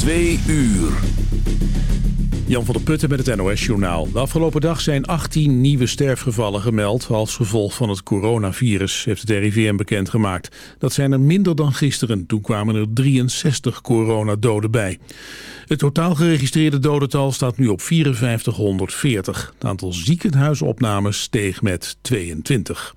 Twee uur. Jan van der Putten met het NOS-journaal. De afgelopen dag zijn 18 nieuwe sterfgevallen gemeld... als gevolg van het coronavirus, heeft het RIVM bekendgemaakt. Dat zijn er minder dan gisteren. Toen kwamen er 63 coronadoden bij. Het totaal geregistreerde dodental staat nu op 5440. Het aantal ziekenhuisopnames steeg met 22.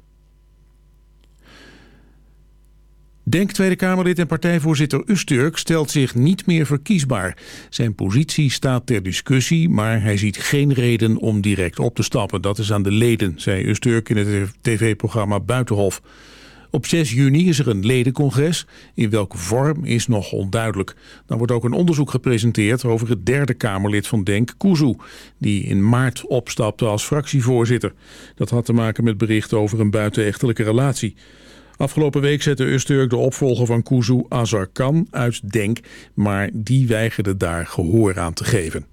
Denk Tweede Kamerlid en partijvoorzitter Usturk stelt zich niet meer verkiesbaar. Zijn positie staat ter discussie, maar hij ziet geen reden om direct op te stappen. Dat is aan de leden, zei Usturk in het tv-programma Buitenhof. Op 6 juni is er een ledencongres. In welke vorm is nog onduidelijk. Dan wordt ook een onderzoek gepresenteerd over het derde Kamerlid van Denk, Kuzu, die in maart opstapte als fractievoorzitter. Dat had te maken met berichten over een buitenechtelijke relatie. Afgelopen week zette Usturk de opvolger van Kuzu Azarkan uit Denk, maar die weigerde daar gehoor aan te geven.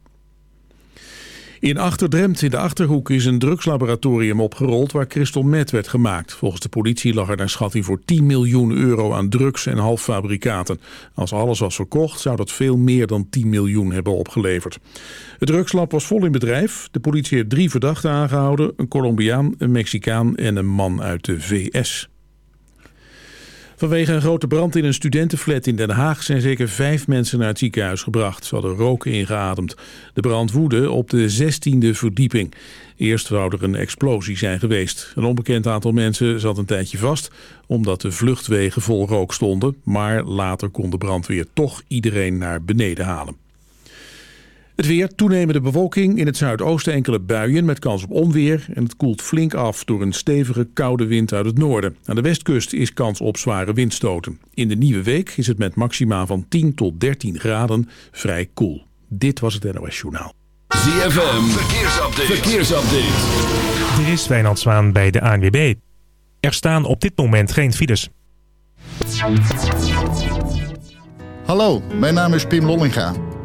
In Achterdremt in de Achterhoek is een drugslaboratorium opgerold waar crystal meth werd gemaakt. Volgens de politie lag er naar schatting voor 10 miljoen euro aan drugs en halffabrikaten. Als alles was verkocht zou dat veel meer dan 10 miljoen hebben opgeleverd. Het drugslab was vol in bedrijf. De politie heeft drie verdachten aangehouden. Een Colombiaan, een Mexicaan en een man uit de VS. Vanwege een grote brand in een studentenflat in Den Haag zijn zeker vijf mensen naar het ziekenhuis gebracht. Ze hadden rook ingeademd. De brand woedde op de 16e verdieping. Eerst zou er een explosie zijn geweest. Een onbekend aantal mensen zat een tijdje vast omdat de vluchtwegen vol rook stonden. Maar later kon de brandweer toch iedereen naar beneden halen. Het weer, toenemende bewolking, in het zuidoosten enkele buien met kans op onweer. En het koelt flink af door een stevige koude wind uit het noorden. Aan de westkust is kans op zware windstoten. In de nieuwe week is het met maxima van 10 tot 13 graden vrij koel. Dit was het NOS Journaal. ZFM, verkeersupdate. verkeersupdate. Er is Wijnand Zwaan bij de ANWB. Er staan op dit moment geen files. Hallo, mijn naam is Pim Lollinga.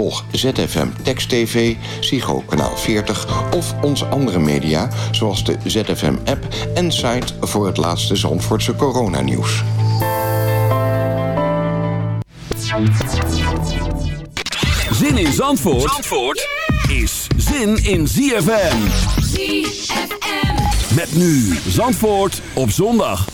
Volg ZFM Text TV, Psycho Kanaal 40 of onze andere media... zoals de ZFM-app en site voor het laatste Zandvoortse coronanieuws. Zin in Zandvoort, Zandvoort is zin in ZFM. ZFM. Met nu Zandvoort op zondag.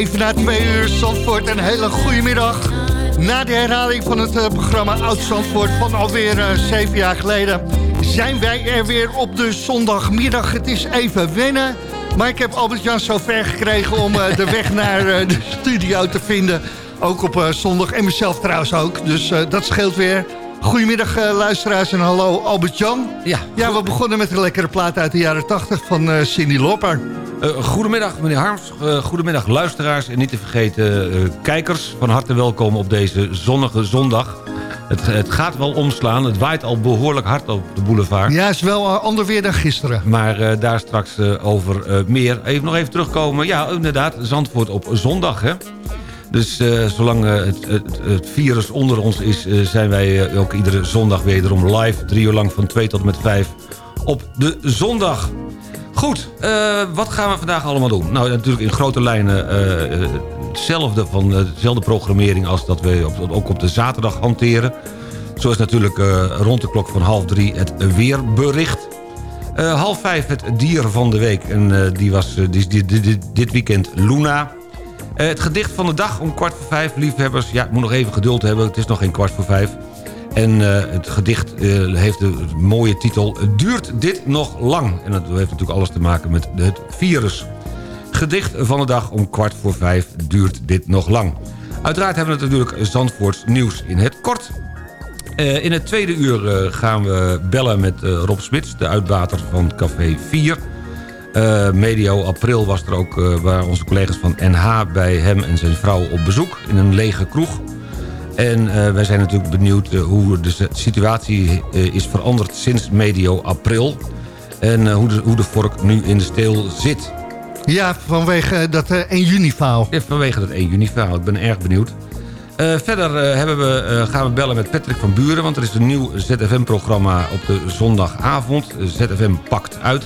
Even na twee uur Zandvoort. Een hele goede middag. Na de herhaling van het uh, programma Oud Zandvoort van alweer uh, zeven jaar geleden... zijn wij er weer op de zondagmiddag. Het is even wennen. Maar ik heb Albert-Jan zo ver gekregen om de weg naar de studio te vinden. Ook op zondag en mezelf trouwens ook. Dus dat scheelt weer. Goedemiddag luisteraars en hallo Albert-Jan. Ja, ja, we begonnen met een lekkere plaat uit de jaren 80 van Cindy Lopper. Uh, goedemiddag meneer Harms, uh, goedemiddag luisteraars en niet te vergeten uh, kijkers. Van harte welkom op deze zonnige zondag. Het, het, gaat wel omslaan, het waait al behoorlijk hard op de boulevard. Ja, is wel ander weer dan gisteren. Maar daar straks over meer. Even nog even terugkomen, ja inderdaad, Zandvoort op zondag hè. Dus zolang het, het, het, virus onder ons is, zijn wij ook iedere zondag wederom live. Drie uur lang van 2 tot met 5 op de zondag. Goed, uh, wat gaan we vandaag allemaal doen? Nou, natuurlijk in grote lijnen uh, hetzelfde van dezelfde programmering... als dat we op, ook op de zaterdag hanteren. Zo is natuurlijk rond de klok van half drie het weerbericht. half vijf het dier van de week. En die was die, dit weekend Luna. het gedicht van de dag om kwart voor vijf, liefhebbers. Ja, ik moet nog even geduld hebben. Het is nog geen kwart voor vijf. En uh, het gedicht uh, heeft de mooie titel... Duurt dit nog lang? En dat heeft natuurlijk alles te maken met het virus. Gedicht van de dag om kwart voor vijf duurt dit nog lang. Uiteraard hebben we natuurlijk Zandvoorts nieuws in het kort. Uh, in het tweede uur gaan we bellen met Rob Smits... de uitbater van Café 4... medio april was er ook, waren onze collega's van NH bij hem en zijn vrouw op bezoek in een lege kroeg. En uh, wij zijn natuurlijk benieuwd uh, hoe de situatie uh, is veranderd sinds medio april. En hoe, de, hoe de vork nu in de steel zit. Ja, vanwege dat 1 juni verhaal. Ja, vanwege dat 1 juni verhaal. Ik ben erg benieuwd. verder we, gaan we bellen met Patrick van Buren... want er is een nieuw ZFM-programma op de zondagavond. ZFM pakt uit.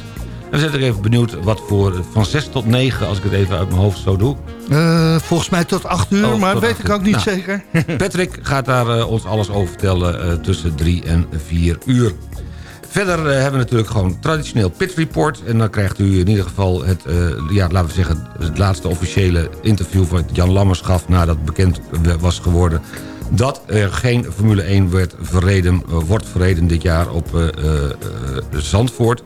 En we zijn er even benieuwd wat voor van 6 tot 9, als ik het even uit mijn hoofd zo doe. Uh, volgens mij tot 8 uur, oh, maar weet ik ook niet nou, zeker. Patrick gaat daar uh, ons alles over vertellen uh, tussen 3 en 4 uur. Verder hebben we natuurlijk gewoon traditioneel Pit Report. En dan krijgt u in ieder geval het, ja, laten we zeggen, het laatste officiële interview van Jan Lammers gaf nadat bekend was geworden dat er geen Formule 1 werd verreden, wordt verreden dit jaar op Zandvoort.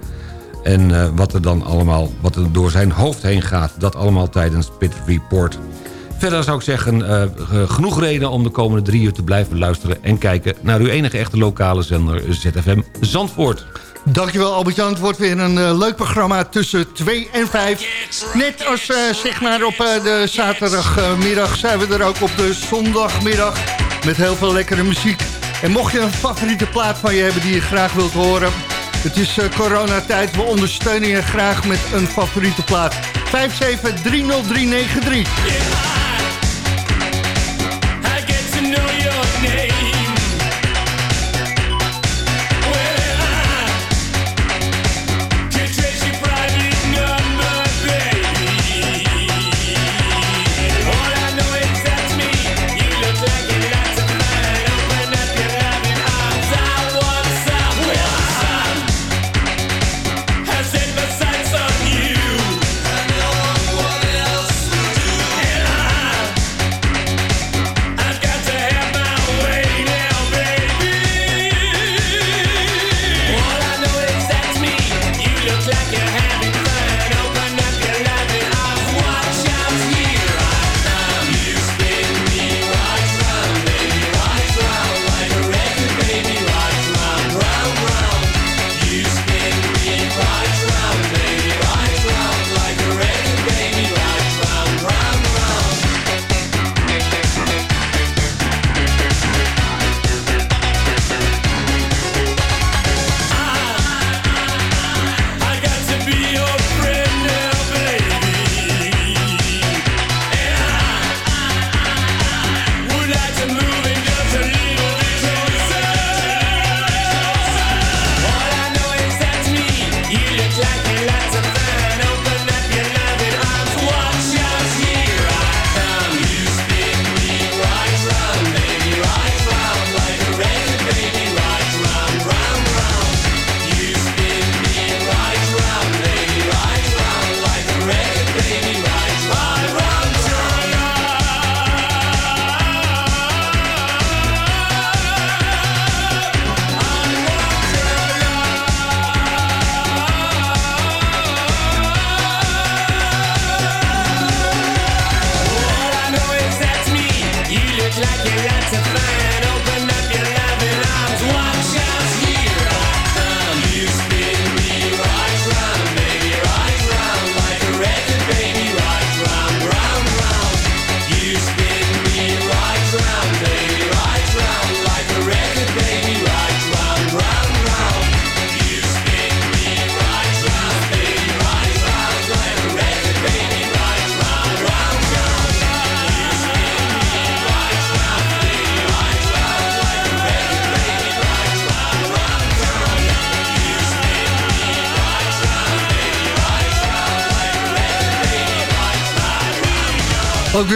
En uh, wat er dan allemaal wat er door zijn hoofd heen gaat. Dat allemaal tijdens Pit Report. Verder zou ik zeggen, uh, genoeg reden om de komende drie uur te blijven luisteren... en kijken naar uw enige echte lokale zender ZFM Zandvoort. Dankjewel Albert-Jan. Het wordt weer een uh, leuk programma tussen 2 en 5. Net als zeg maar op de zaterdagmiddag zijn we er ook op de zondagmiddag... met heel veel lekkere muziek. En mocht je een favoriete plaat van je hebben die je graag wilt horen... Het is uh, coronatijd. We ondersteunen je graag met een favoriete plaat. 5730393.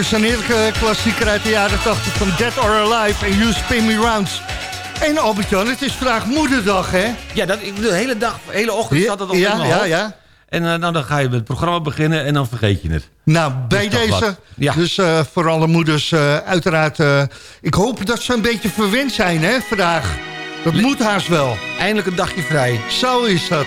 Dus een heerlijke klassieker uit de jaren 80 van Dead or Alive en You Spin Me Rounds. En Albert-Jan, het is vandaag moederdag, hè? Ja, dat, de hele dag, de hele ochtend zat het al ja, mijn ja, hoofd. ja. En uh, nou, dan ga je met het programma beginnen en dan vergeet je het. Nou, bij Dus deze. Ja. dus uh, voor alle moeders uh, uiteraard... ik hoop dat ze een beetje verwend zijn, hè, vandaag. Dat moet haast wel. Eindelijk een dagje vrij. Zo is dat.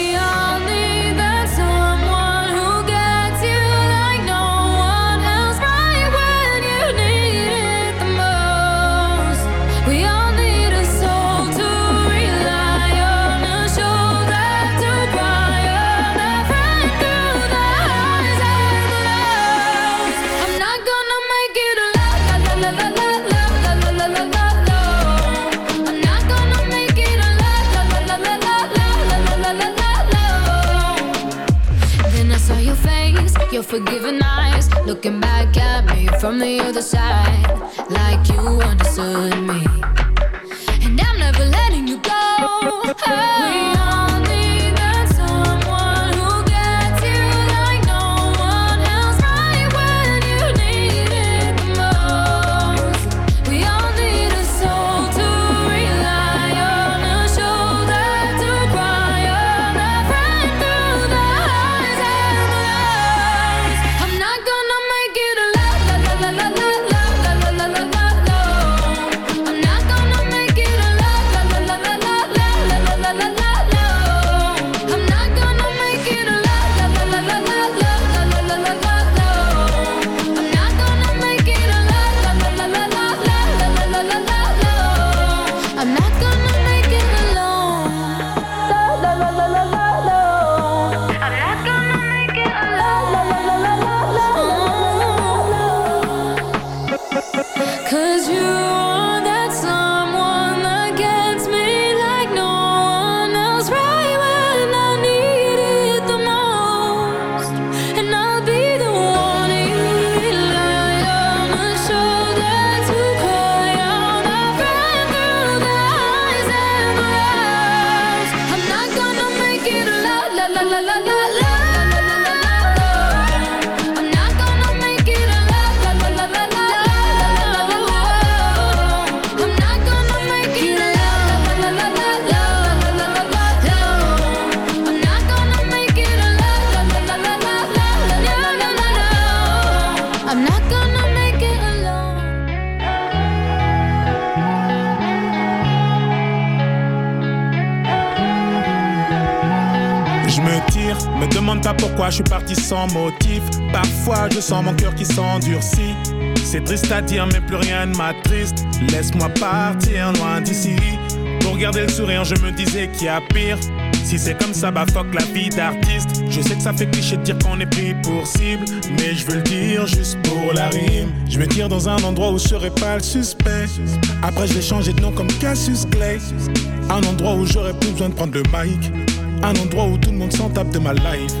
je suis parti sans motif. Parfois je sens mon cœur qui s'endurcit. C'est triste à dire, mais plus rien ne m'attriste. Laisse-moi partir loin d'ici. Pour garder le sourire, je me disais qu'il y a pire. Si c'est comme ça, bah fuck la vie d'artiste. Je sais que ça fait cliché de dire qu'on est pris pour cible. Mais je veux le dire juste pour la rime. Je me tire dans un endroit où je serai pas le suspect. Après, je vais changer de nom comme Cassius Clay. Un endroit où j'aurais plus besoin de prendre le mic. Un endroit où tout le monde s'en tape de ma life.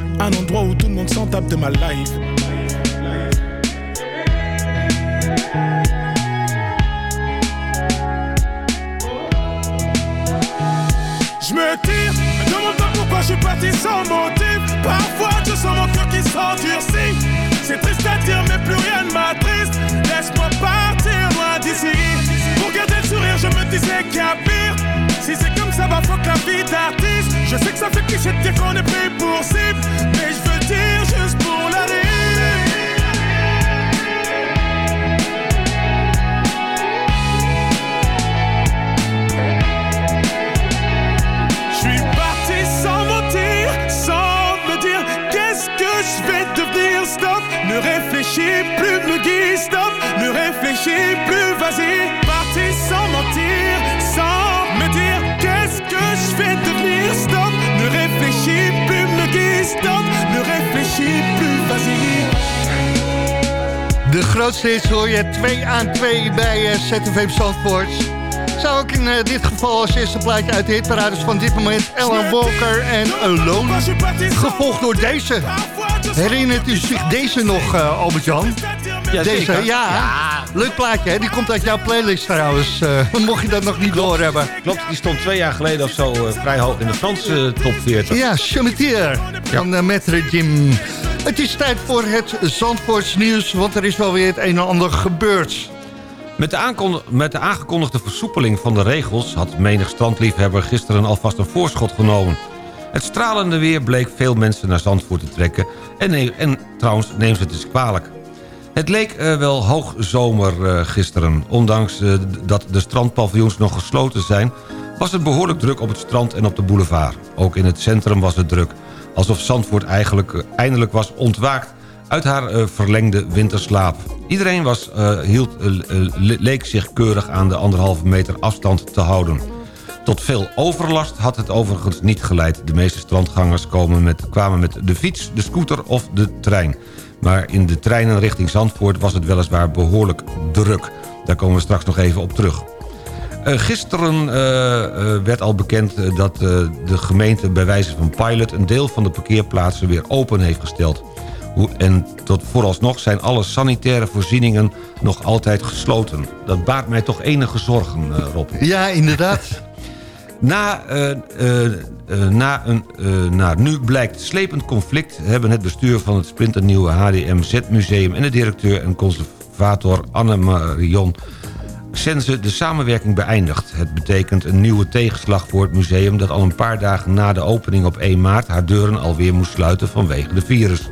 Un endroit où tout le monde s'en tape de ma life. Je me tire, me demande pas pourquoi je suis parti sans motif. Parfois je sens mon cœur qui s'endurcit. C'est triste à dire, mais plus rien ne m'attriste. Laisse-moi partir loin d'ici. Pour garder le sourire, je me disais qu'il y a pire. Si c'est comme ça, va fuck la vie d'artiste. Je sais que ça fait cliché de dire qu'on est pris pour cible. Mais je veux dire juste pour la. Je suis parti sans mentir, sans me dire qu'est-ce que je vais devenir. Stop, ne réfléchis plus, me guide. Stop, ne réfléchis plus, vas-y. Parti sans mentir, sans me dire qu'est-ce que je vais devenir. Stop, ne réfléchis plus, vas-y. De grootste hits hoor je 2 aan 2 bij eh, ZFM Zandvoort. Zou ook in eh, dit geval als eerste plaatje uit de hitparades van dit moment... Ellen Walker en Alone. Gevolgd door deze. Herinnert u zich deze nog, eh, Albert-Jan? Ja, deze, zeker. ja. Leuk plaatje, hè? Die komt uit jouw playlist trouwens. eh, mocht je dat nog niet doorhebben. Klopt, die stond twee jaar geleden of zo eh, vrij hoog in de Franse eh, top 40. Ja, Chametier van uh, Metre Jim. Het is tijd voor het Zandvoorts nieuws, want er is wel weer het een en ander gebeurd. Met de, met de aangekondigde versoepeling van de regels... had menig strandliefhebber gisteren alvast een voorschot genomen. Het stralende weer bleek veel mensen naar Zandvoort te trekken... en, en trouwens, neem ze het eens kwalijk. Het leek eh, wel hoogzomer eh, gisteren. Ondanks eh, dat de strandpaviljoens nog gesloten zijn... was het behoorlijk druk op het strand en op de boulevard. Ook in het centrum was het druk. Alsof Zandvoort eigenlijk eindelijk was ontwaakt uit haar verlengde winterslaap. Iedereen was, hield, le- leek zich keurig aan de anderhalve meter afstand te houden. Tot veel overlast had het overigens niet geleid. De meeste strandgangers komen met, kwamen met de fiets, de scooter of de trein. Maar in de treinen richting Zandvoort was het weliswaar behoorlijk druk. Daar komen we straks nog even op terug. Eh, gisteren eh, eh, werd al bekend dat de gemeente bij wijze van pilot... een deel van de parkeerplaatsen weer open heeft gesteld. En tot vooralsnog zijn alle sanitaire voorzieningen nog altijd gesloten. Dat baart mij toch enige zorgen, Rob. Ja, inderdaad. Na, eh, eh, eh, na, een, eh, na nu blijkt slepend conflict... hebben het bestuur van het splinternieuwe HDMZ-museum... en de directeur en conservator Anne-Marion Sense de samenwerking beëindigd. Het betekent een nieuwe tegenslag voor het museum... dat al een paar dagen na de opening op 1 maart... haar deuren alweer moest sluiten vanwege de virus.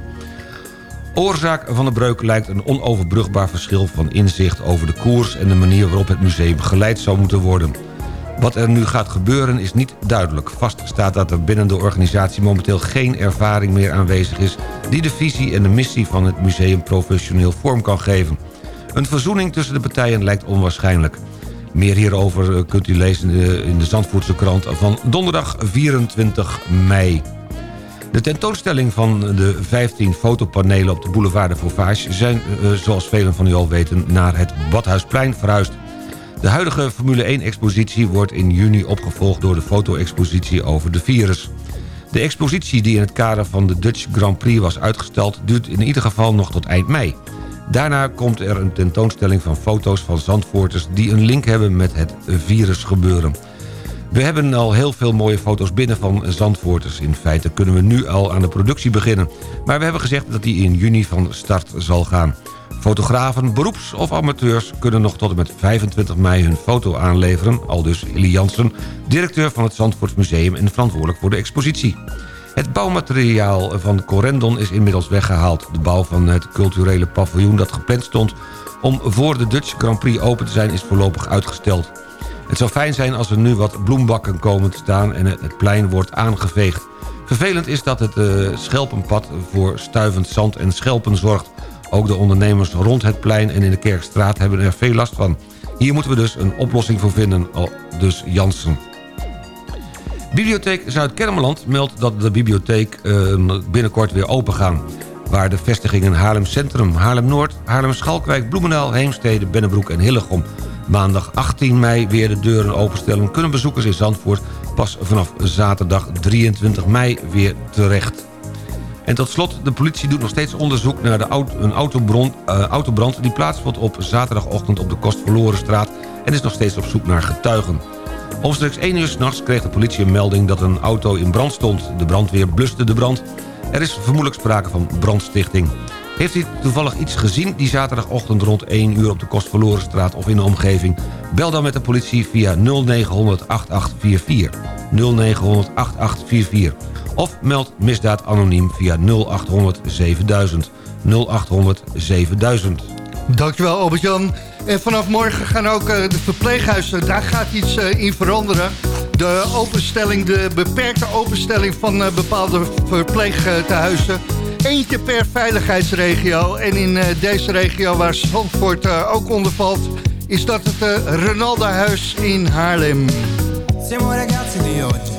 Oorzaak van de breuk lijkt een onoverbrugbaar verschil van inzicht... over de koers en de manier waarop het museum geleid zou moeten worden. Wat er nu gaat gebeuren is niet duidelijk. Vast staat dat er binnen de organisatie momenteel geen ervaring meer aanwezig is... die de visie en de missie van het museum professioneel vorm kan geven. Een verzoening tussen de partijen lijkt onwaarschijnlijk. Meer hierover eh, kunt u lezen eh, in de Zandvoortse krant van donderdag 24 mei. De tentoonstelling van de 15 fotopanelen op de boulevard de Fauvage... zijn, eh, zoals velen van u al weten, naar het Badhuisplein verhuisd. De huidige Formule 1-expositie wordt in juni opgevolgd... door de foto-expositie over de virus. De expositie die in het kader van de Dutch Grand Prix was uitgesteld... duurt in ieder geval nog tot eind mei. Daarna komt er een tentoonstelling van foto's van Zandvoorters... die een link hebben met het virusgebeuren. We hebben al heel veel mooie foto's binnen van Zandvoorters. In feite kunnen we nu al aan de productie beginnen. Maar we hebben gezegd dat die in juni van start zal gaan. Fotografen, beroeps of amateurs kunnen nog tot en met 25 mei hun foto aanleveren. Al dus Hilly Jansen, directeur van het Zandvoorts Museum en verantwoordelijk voor de expositie. Het bouwmateriaal van Corendon is inmiddels weggehaald. De bouw van het culturele paviljoen dat gepland stond om voor de Dutch Grand Prix open te zijn is voorlopig uitgesteld. Het zou fijn zijn als er nu wat bloembakken komen te staan en het plein wordt aangeveegd. Vervelend is dat het uh, Schelpenpad voor stuivend zand en schelpen zorgt. Ook de ondernemers rond het plein en in de Kerkstraat hebben er veel last van. Hier moeten we dus een oplossing voor vinden, dus Jansen. Bibliotheek Zuid-Kennemerland meldt dat de bibliotheek uh, binnenkort weer open gaan. Waar de vestigingen Haarlem Centrum, Haarlem Noord, Haarlem Schalkwijk, Bloemendaal, Heemstede, Bennebroek en Hillegom maandag 18 mei weer de deuren openstellen... kunnen bezoekers in Zandvoort pas vanaf zaterdag 23 mei weer terecht. En tot slot, de politie doet nog steeds onderzoek naar de auto, een autobrand, uh, autobrand... die plaatsvond op zaterdagochtend op de Kostverlorenstraat... en is nog steeds op zoek naar getuigen. Omstreeks 1 uur s'nachts kreeg de politie een melding dat een auto in brand stond. De brandweer bluste de brand. Er is vermoedelijk sprake van brandstichting. Heeft u toevallig iets gezien die zaterdagochtend rond 1 uur op de Kostverlorenstraat of in de omgeving? Bel dan met de politie via 0900 8844. 0900 8844. Of meld misdaad anoniem via 0800 7000. 0800 7000. Dankjewel Albert-Jan. En vanaf morgen gaan ook uh, de verpleeghuizen, daar gaat iets uh, in veranderen. De openstelling, de beperkte openstelling van uh, bepaalde verpleegtehuizen. Eentje per veiligheidsregio. En in deze regio waar Zandvoort ook onder valt... is dat het Renalda-huis in Haarlem. Siamo ragazzi di oggi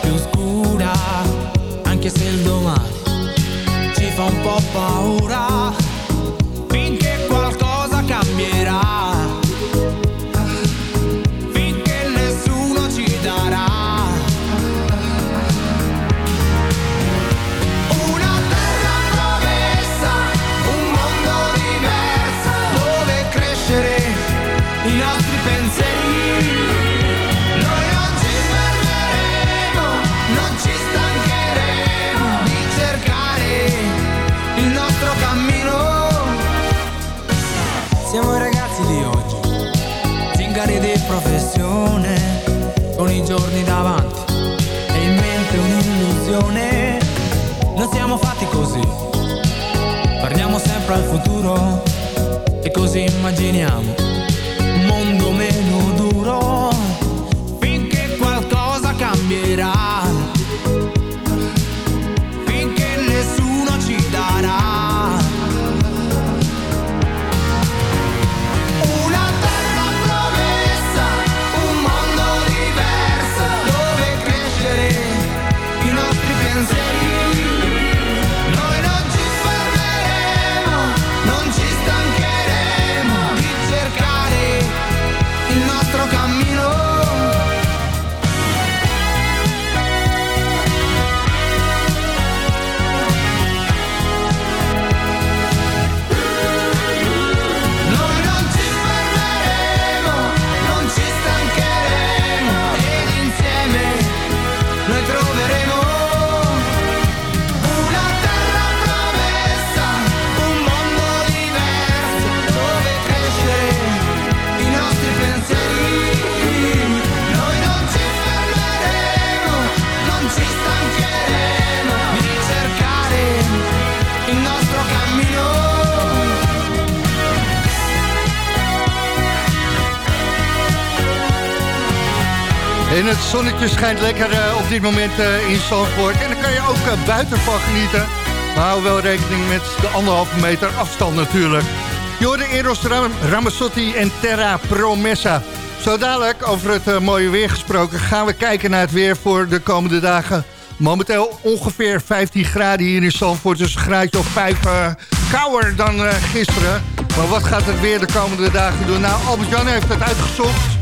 più scura, anche se il domani ci fa un po' paura, professione, con i giorni davanti e in mente un'illusione. Non siamo fatti così, guardiamo sempre al futuro e così immaginiamo het zonnetje schijnt lekker eh, op dit moment eh, in Zandvoort. En daar kan je ook eh, buiten van genieten. Maar hou wel rekening met de anderhalve meter afstand natuurlijk. Jorde Eros Ram en Terra Promessa. Zo dadelijk, over het mooie weer gesproken... gaan we kijken naar het weer voor de komende dagen. Momenteel ongeveer 15 graden hier in Zandvoort. Dus een graadje of 5 kouder dan gisteren. Maar wat gaat het weer de komende dagen doen? Nou, Albert-Jan heeft het uitgezocht.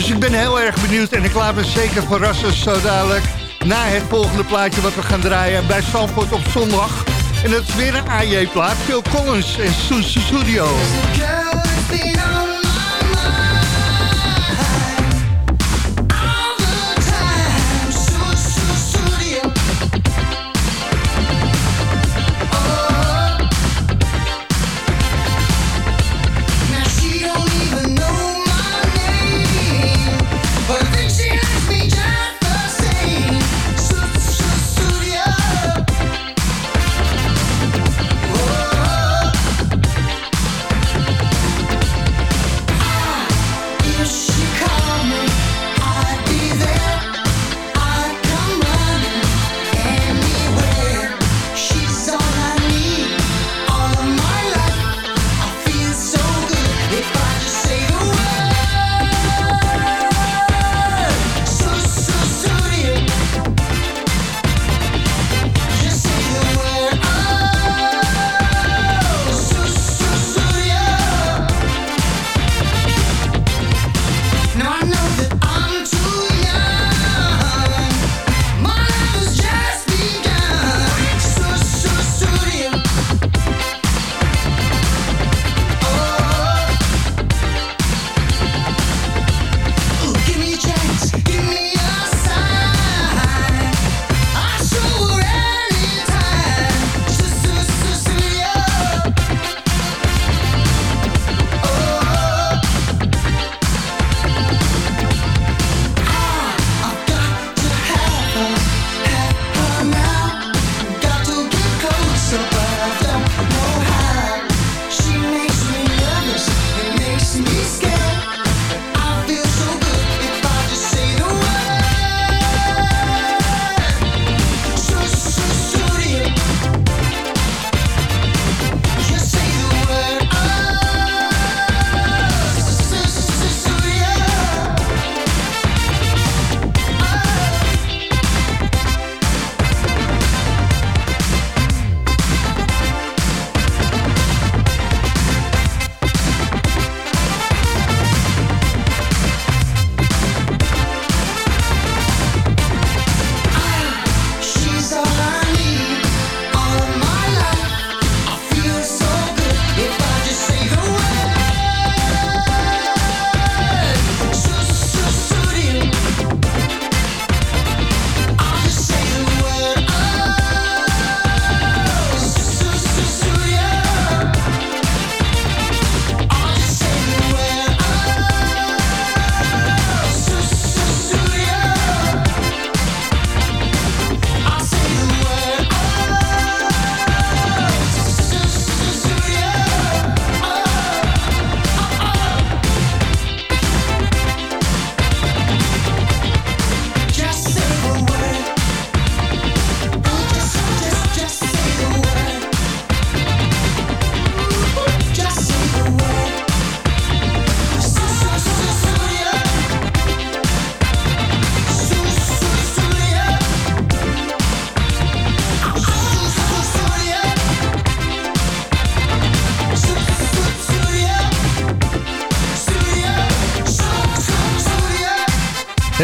Dus ik ben heel erg benieuwd en ik laat me zeker verrassen zo dadelijk... na het volgende plaatje wat we gaan draaien bij Zandvoort op zondag. En dat is weer een AJ-plaat, Phil Collins en Susu Studio.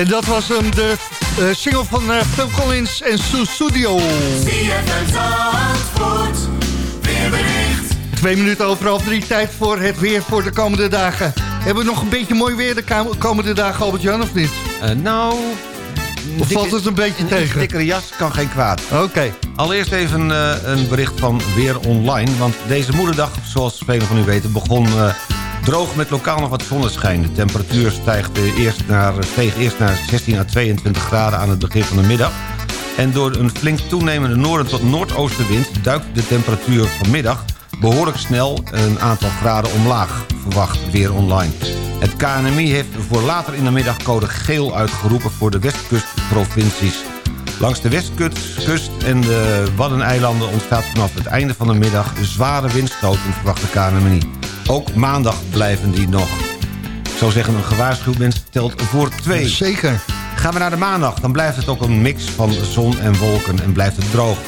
En dat was hem, de uh, single van uh, Phil Collins en Sue Studio. Twee minuten over half drie, tijd voor het weer voor de komende dagen. Hebben we nog een beetje mooi weer de komende dagen, Albert-Jan, of niet? Uh, nou... Of valt het een beetje een tegen? Een dikkere jas kan geen kwaad. Oké. Allereerst even uh, een bericht van Weer Online. Want deze moederdag, zoals velen van u weten, begon uh, droog met lokaal nog wat zonneschijn. De temperatuur stijgt eerst naar, steeg eerst naar 16 à 22 graden aan het begin van de middag. En door een flink toenemende noorden tot noordoostenwind... duikt de temperatuur vanmiddag behoorlijk snel een aantal graden omlaag, verwacht weer online. Het KNMI heeft voor later in de middag code geel uitgeroepen voor de westkustprovincies. Langs de westkust en de Waddeneilanden ontstaat vanaf het einde van de middag zware windstoten, verwacht de KNMI. Ook maandag blijven die nog. Ik zou zeggen, een gewaarschuwd mens telt voor twee. Zeker. Gaan we naar de maandag, dan blijft het ook een mix van zon en wolken en blijft het droog.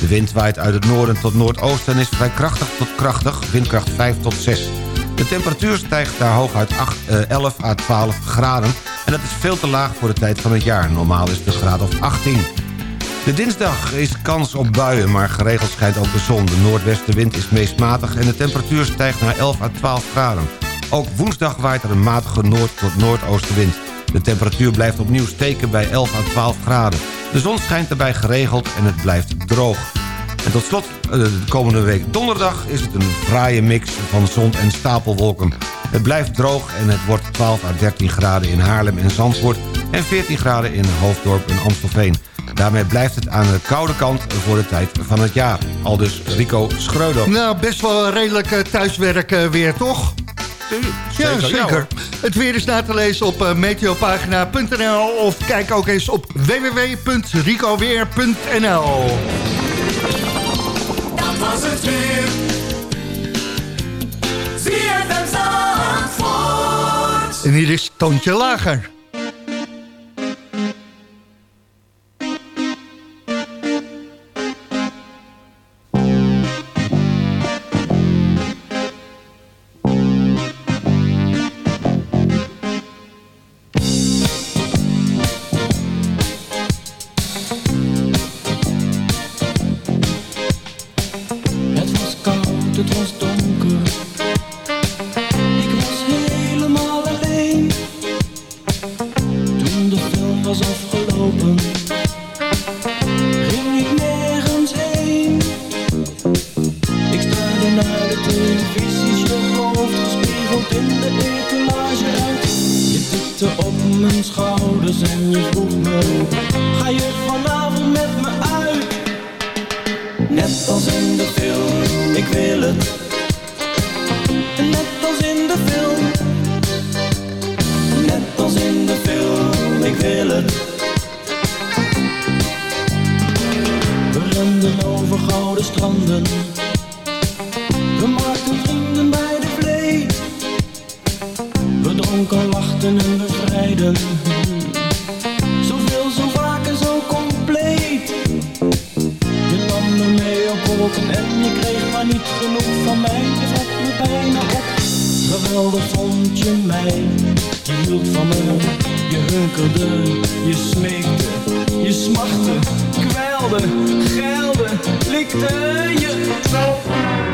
De wind waait uit het noorden tot noordoosten en is vrij krachtig tot krachtig, windkracht 5 tot 6. De temperatuur stijgt daar hooguit 8, eh, 11 à 12 graden en dat is veel te laag voor de tijd van het jaar. Normaal is het een graad of 18. De dinsdag is kans op buien, maar geregeld schijnt ook de zon. De noordwestenwind is meest matig en de temperatuur stijgt naar 11 à 12 graden. Ook woensdag waait er een matige noord- tot noordoostenwind. De temperatuur blijft opnieuw steken bij 11 à 12 graden. De zon schijnt erbij geregeld en het blijft droog. En tot slot, eh, de komende week donderdag is het een fraaie mix van zon en stapelwolken. Het blijft droog en het wordt 12 à 13 graden in Haarlem en Zandvoort... en 14 graden in Hoofddorp en Amstelveen. Daarmee blijft het aan de koude kant voor de tijd van het jaar. Al dus Rico Schreuder. Nou, best wel redelijk uh, thuiswerk uh, weer, toch? Ja, zeker. Het weer is na te lezen op uh, meteopagina.nl of kijk ook eens op www.ricoweer.nl Dat was het weer. Zie het En hier is Toontje Lager. Zoveel, zo vaak en zo compleet. Je nam me mee op wolken en je kreeg maar niet genoeg van mij. Je vat me bijna op. Geweldig vond je mij. Je hield van me, je hunkelde, je smeekte, je smachtte, kwelde, geilde, likte je zo.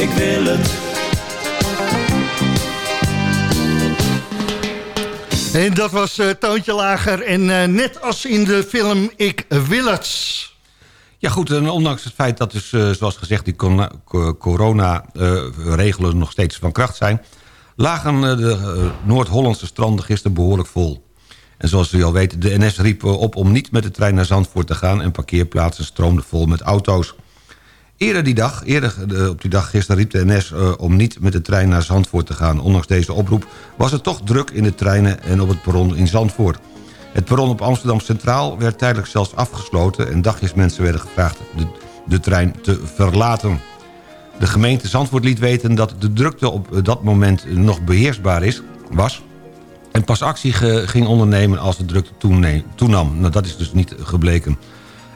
ik wil het. En dat was uh, Toontje Lager. En uh, net als in de film Ik wil het. Ja goed, en ondanks het feit dat dus, uh, zoals gezegd... die corona-regelen nog steeds van kracht zijn... lagen de Noord-Hollandse stranden gisteren behoorlijk vol. En zoals u al weet, de NS riep op om niet met de trein naar Zandvoort te gaan... en parkeerplaatsen stroomden vol met auto's. Eerder die dag, eerder op die dag gisteren riep de NS uh, om niet met de trein naar Zandvoort te gaan. Ondanks deze oproep was het toch druk in de treinen en op het perron in Zandvoort. Het perron op Amsterdam Centraal werd tijdelijk zelfs afgesloten... en dagjesmensen werden gevraagd de, de trein te verlaten. De gemeente Zandvoort liet weten dat de drukte op dat moment nog beheersbaar is, was... en pas actie ging ondernemen als de drukte toenam. Nou, dat is dus niet gebleken.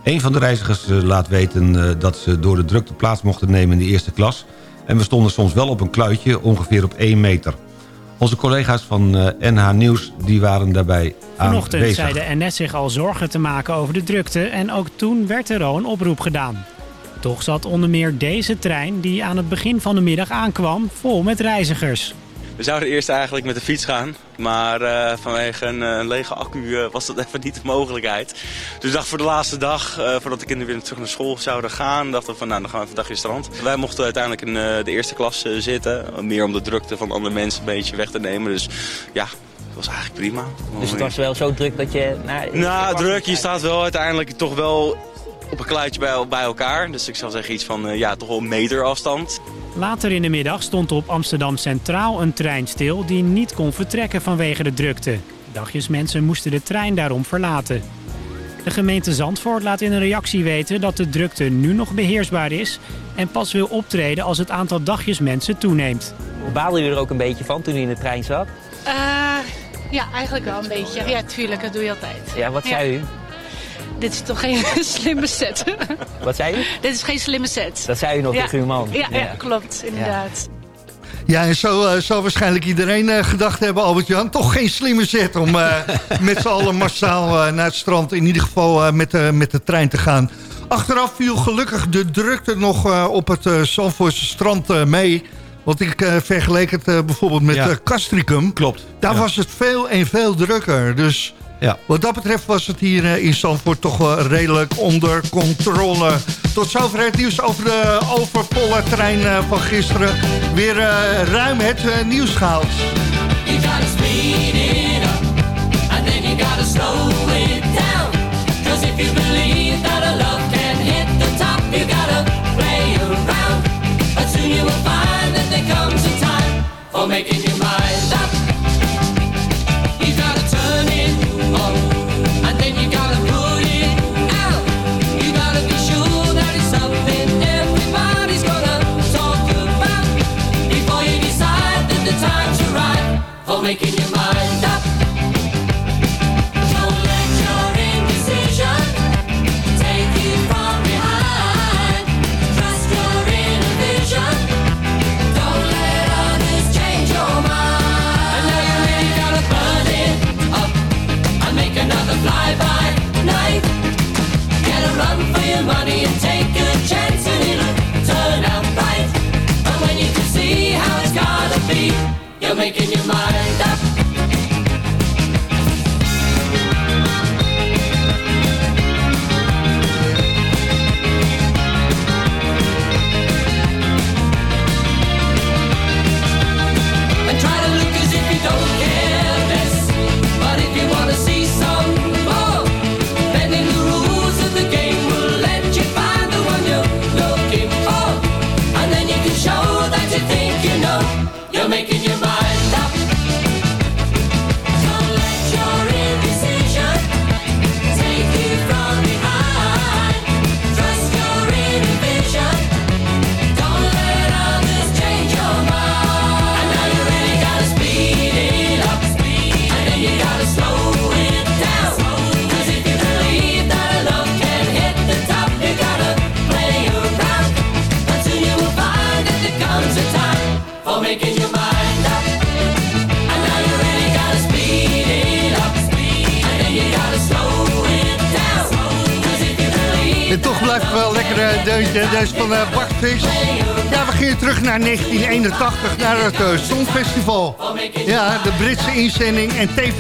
Een van de reizigers eh, laat weten eh, dat ze door de drukte plaats mochten nemen in de eerste klas... en we stonden soms wel op een kluitje, ongeveer op 1 meter. Onze collega's van NH eh, Nieuws die waren daarbij Vanochtend aanwezig. zei de NS zich al zorgen te maken over de drukte... en ook toen werd er al een oproep gedaan. Toch zat onder meer deze trein, die aan het begin van de middag aankwam... vol met reizigers. We zouden eerst eigenlijk met de fiets gaan. Maar uh, vanwege een, een, lege accu uh, was dat even niet de mogelijkheid. Dus ik dacht voor de laatste dag, uh, voordat de kinderen weer terug naar school zouden gaan, dachten we van nou, dan gaan we even een dagje strand. Wij mochten uiteindelijk in de eerste klas zitten. Meer om de drukte van andere mensen een beetje weg te nemen. Dus ja, dat was eigenlijk prima. Dus het was wel zo druk dat je... Nou, nou druk. Je staat wel uiteindelijk toch wel op een kluitje bij, bij elkaar. Dus ik zou zeggen iets van ja, toch wel een meter afstand. Later in de middag stond op Amsterdam Centraal een trein stil die niet kon vertrekken vanwege de drukte. Dagjesmensen moesten de trein daarom verlaten. De gemeente Zandvoort laat in een reactie weten dat de drukte nu nog beheersbaar is... en pas wil optreden als het aantal dagjesmensen toeneemt. Baalde u er ook een beetje van toen u in de trein zat? Uh, ja, eigenlijk wel een beetje. Ja, tuurlijk, dat doe je altijd. Ja, wat zei ja. u? Dit is toch geen slimme set? Wat zei u? Dit is geen slimme set. Dat zei u nog ja. tegen uw man? Ja, ja. ja klopt, inderdaad. Ja, en zo uh, zal waarschijnlijk iedereen uh, gedacht hebben, Albert-Jan. Toch geen slimme set om uh, met z'n allen massaal naar het strand... in ieder geval met, met de trein te gaan. Achteraf viel gelukkig de drukte nog op het uh, Zandvoortse strand mee... Want ik vergeleek het bijvoorbeeld met Ja. Castricum. Klopt. Daar Ja. was het veel en veel drukker. Dus Ja. wat dat betreft was het hier eh, in Zandvoort toch wel redelijk onder controle. Tot zover het nieuws over de overvolle trein eh, van gisteren. Weer eh, ruim het nieuws gehaald. You gotta speed it up, and then you gotta slow it down. Cause if you believe that a love can hit the top, you gotta play around. But soon you will find that there comes a time for making your mind making your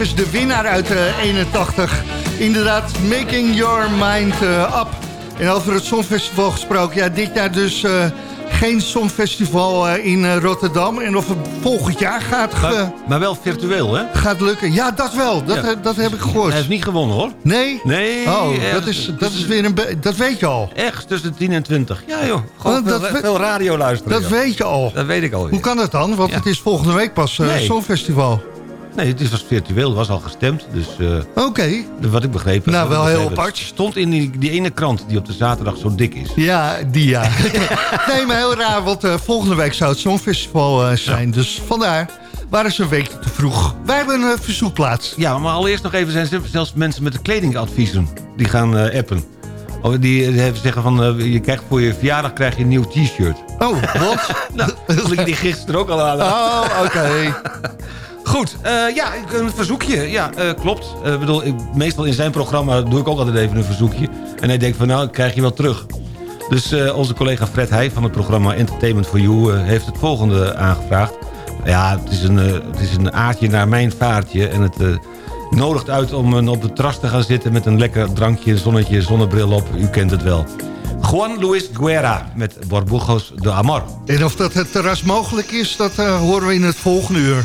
en tevens de winnaar uit uh, 81. Inderdaad, Making Your Mind uh, Up. En over het Songfestival gesproken. Ja, dit jaar dus uh, geen Songfestival in Rotterdam. En of het volgend jaar gaat... Maar, maar wel virtueel, hè? Gaat lukken. Ja, dat wel. Dat, Ja. dat heb ik gehoord. Hij heeft niet gewonnen, hoor. Nee? Nee. Oh, dat is, dat is weer een... Dat weet je al. Echt, tussen de 10 en 20. Ja, joh. Gewoon dat veel, veel radio luisteren. Dat joh. weet je al. Dat weet ik al. Hoe kan dat dan? Want het is volgende week pas Nee. Songfestival. Nee, het is was virtueel. Het was al gestemd. Dus eh, Oké. wat ik begrepen Nou, wel heel apart. Stond in die, die ene krant die op de zaterdag zo dik is. Ja, die ja. nee, maar heel raar, want eh, volgende week zou het Songfestival eh, zijn. Dus vandaar waren ze een week te vroeg. Wij hebben een verzoekplaats. Ja, maar allereerst nog even zijn zelfs mensen met de kledingadviezen. Die gaan appen. Of die, zeggen van, je krijgt voor je verjaardag krijg je een nieuw t-shirt. Oh, wat? nou, dat ik die gisteren ook al aan. Oh, oké. Goed, eh, ja, een verzoekje. Ja, eh, klopt. Eh, bedoel, ik, meestal in zijn programma doe ik ook altijd even een verzoekje. En hij denkt van, nou, krijg je wel terug. Dus onze collega Fred Heij van het programma Entertainment for You... heeft het volgende aangevraagd. Ja, het is een, het is een aardje naar mijn vaartje. En het nodigt uit om op het terras te gaan zitten... met een lekker drankje, zonnetje, zonnebril op. U kent het wel. Juan Luis Guerra met Borbujos de Amor. En of dat het terras mogelijk is, dat horen we in het volgende uur.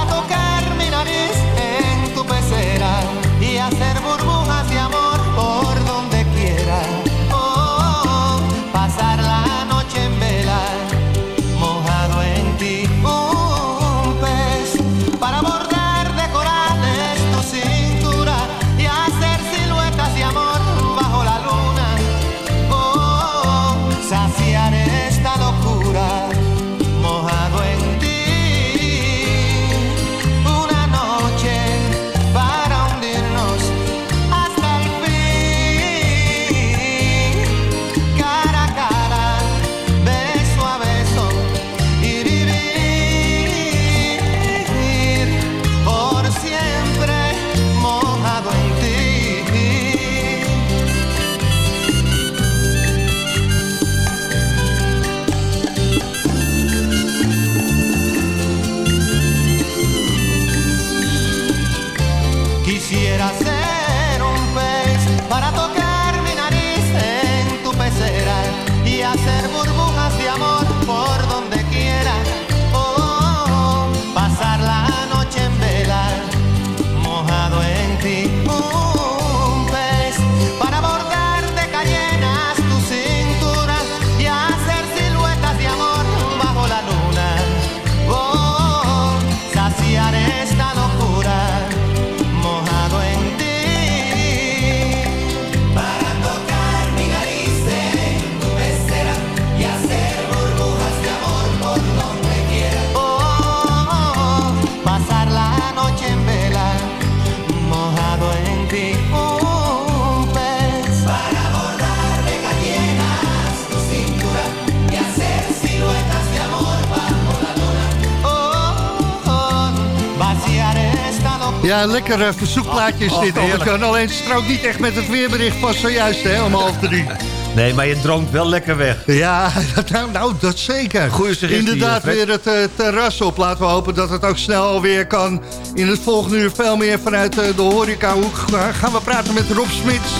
lekker eh, verzoekplaatje is Oh, dit. Albert-Jan. Alleen het strookt niet echt met het weerbericht van zojuist, hè, om half drie. Nee, maar je droomt wel lekker weg. Ja, nou, nou dat zeker. Goeie suggestie, Inderdaad, weer het eh, terras op. Laten we hopen dat het ook snel alweer kan. In het volgende uur veel meer vanuit eh, de horecahoek. Uh, gaan we praten met Rob Smits.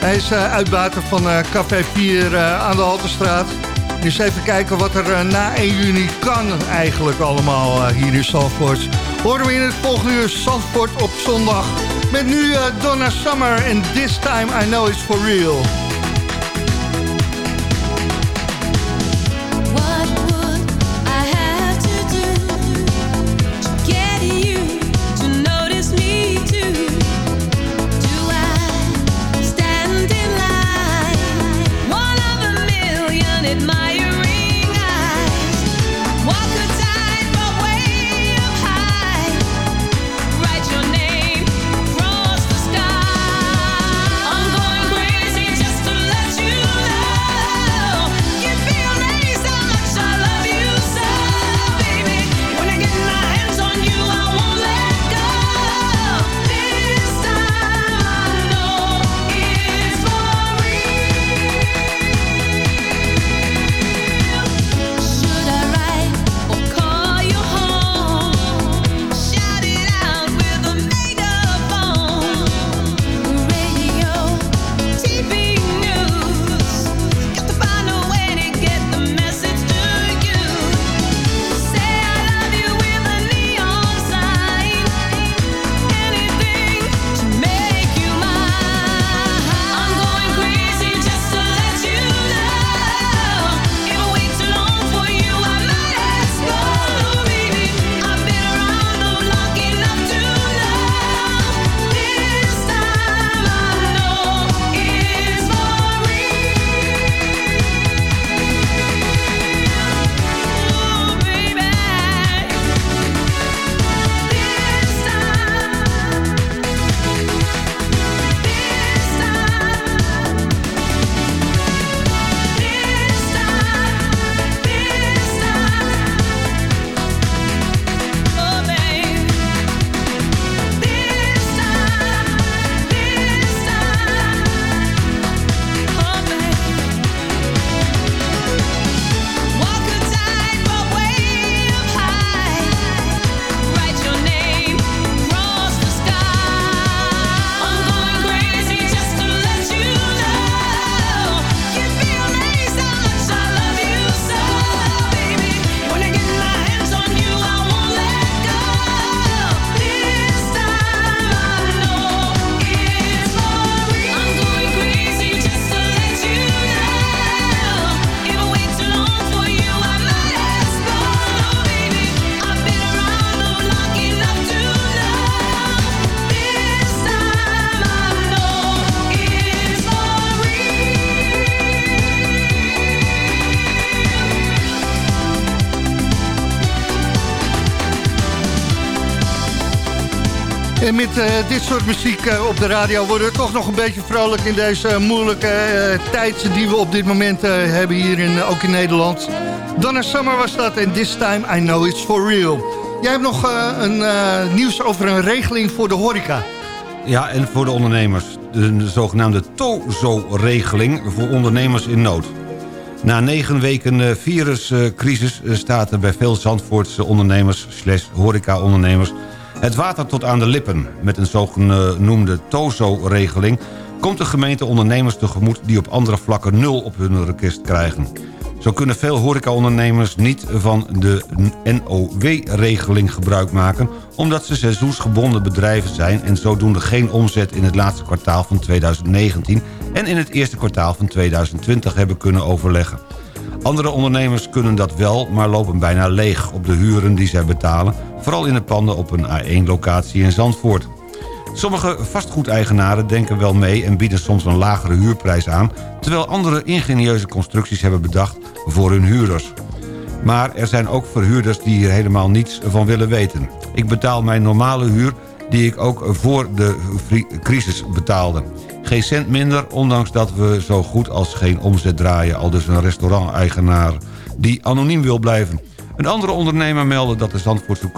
Hij is uitbater van Café 4 eh, aan de Halterstraat. Dus even kijken wat er eh, na 1 juni kan eigenlijk allemaal eh, hier in Zandvoort. Horen we in het volgende uur Zandvoort op zondag. Met nu eh, Donna Summer en This Time I Know It's For Real. Met eh, dit soort muziek eh, op de radio worden we toch nog een beetje vrolijk in deze eh, moeilijke tijd die we op dit moment hebben hier in, ook in Nederland. Donna Summer was dat en this time I know it's for real. Jij hebt nog een nieuws over een regeling voor de horeca. Ja, en voor de ondernemers. De zogenaamde TOZO-regeling voor ondernemers in nood. Na negen weken viruscrisis staat er bij veel Zandvoortse ondernemers... slash horeca-ondernemers het water tot aan de lippen. Met een zogenoemde TOZO-regeling... komt de gemeente ondernemers tegemoet... die op andere vlakken nul op hun rekest krijgen. Zo kunnen veel horecaondernemers niet van de NOW-regeling gebruik maken... omdat ze seizoensgebonden bedrijven zijn... en zodoende geen omzet in het laatste kwartaal van 2019... en in het eerste kwartaal van 2020 hebben kunnen overleggen. Andere ondernemers kunnen dat wel, maar lopen bijna leeg op de huren die zij betalen... vooral in de panden op een A1-locatie in Zandvoort. Sommige vastgoedeigenaren denken wel mee en bieden soms een lagere huurprijs aan... terwijl andere ingenieuze constructies hebben bedacht voor hun huurders. Maar er zijn ook verhuurders die hier helemaal niets van willen weten. Ik betaal mijn normale huur die ik ook voor de crisis betaalde. Geen cent minder, ondanks dat we zo goed als geen omzet draaien... al dus een restaurant-eigenaar die anoniem wil blijven. Een andere ondernemer meldde dat de Zandvoortse.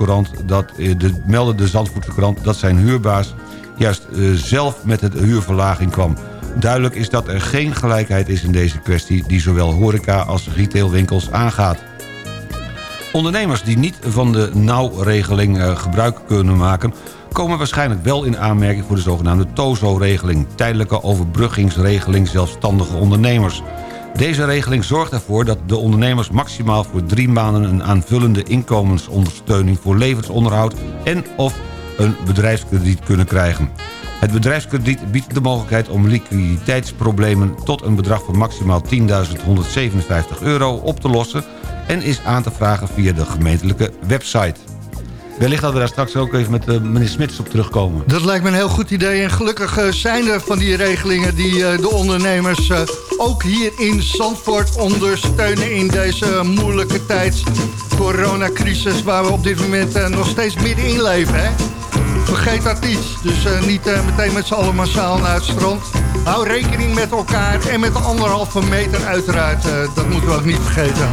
Dat, eh, de, meldde de Zandvoortse dat zijn huurbaas juist eh, zelf met het huurverlaging kwam. Duidelijk is dat er geen gelijkheid is in deze kwestie... die zowel horeca als retailwinkels aangaat. Ondernemers die niet van de nauwregeling eh, gebruik kunnen maken... komen waarschijnlijk wel in aanmerking voor de zogenaamde TOZO-regeling... tijdelijke overbruggingsregeling zelfstandige ondernemers. Deze regeling zorgt ervoor dat de ondernemers maximaal voor drie maanden... een aanvullende inkomensondersteuning voor levensonderhoud... en of een bedrijfskrediet kunnen krijgen. Het bedrijfskrediet biedt de mogelijkheid om liquiditeitsproblemen... tot een bedrag van maximaal 10.157 euro op te lossen... en is aan te vragen via de gemeentelijke website. Wellicht dat we daar straks ook even met uh, meneer Smits op terugkomen. Dat lijkt me een heel goed idee. En gelukkig uh, zijn er van die regelingen die uh, de ondernemers ook hier in Zandvoort ondersteunen in deze moeilijke tijd. Coronacrisis waar we op dit moment nog steeds middenin leven. Hè? Vergeet dat niet. Dus niet meteen met z'n allen massaal naar het strand. Hou rekening met elkaar en met de anderhalve meter uiteraard. dat moeten we ook niet vergeten.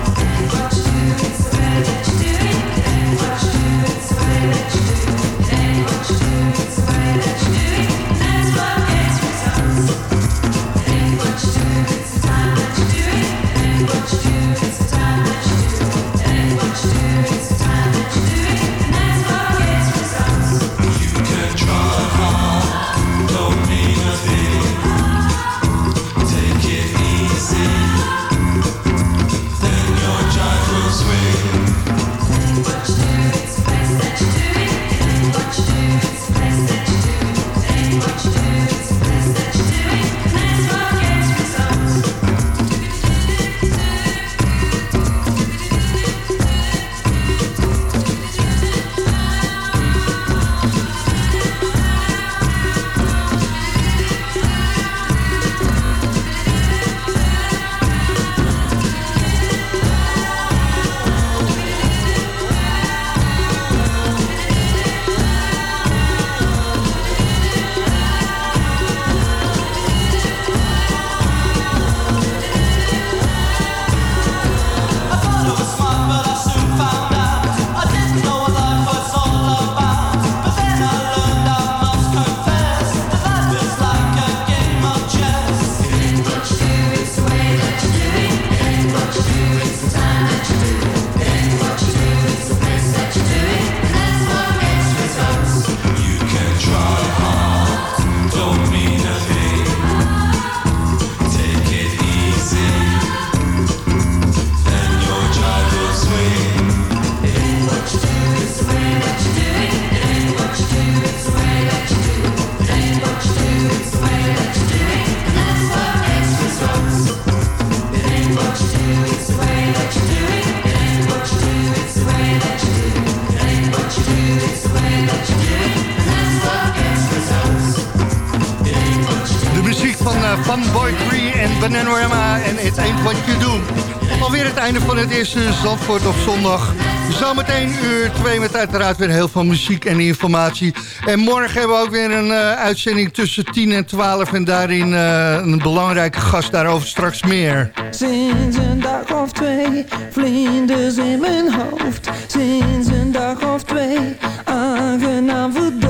Het eerste Zandvoort op zondag. Zometeen uur 2 met uiteraard weer heel veel muziek en informatie. En morgen hebben we ook weer een uh, uitzending tussen 10 en 12. En daarin uh, een belangrijke gast, daarover straks meer. Sinds een dag of twee, vlinders in mijn hoofd. Sinds een dag of twee, aangenaam verdoofd.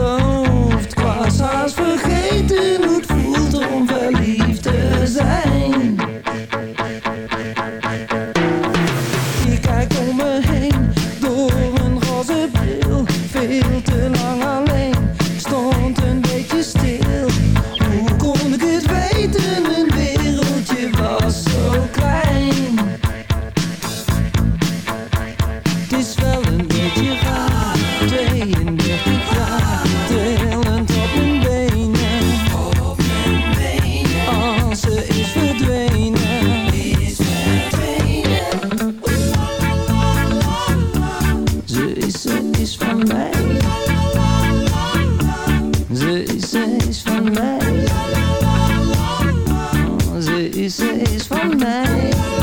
Is, is van mij.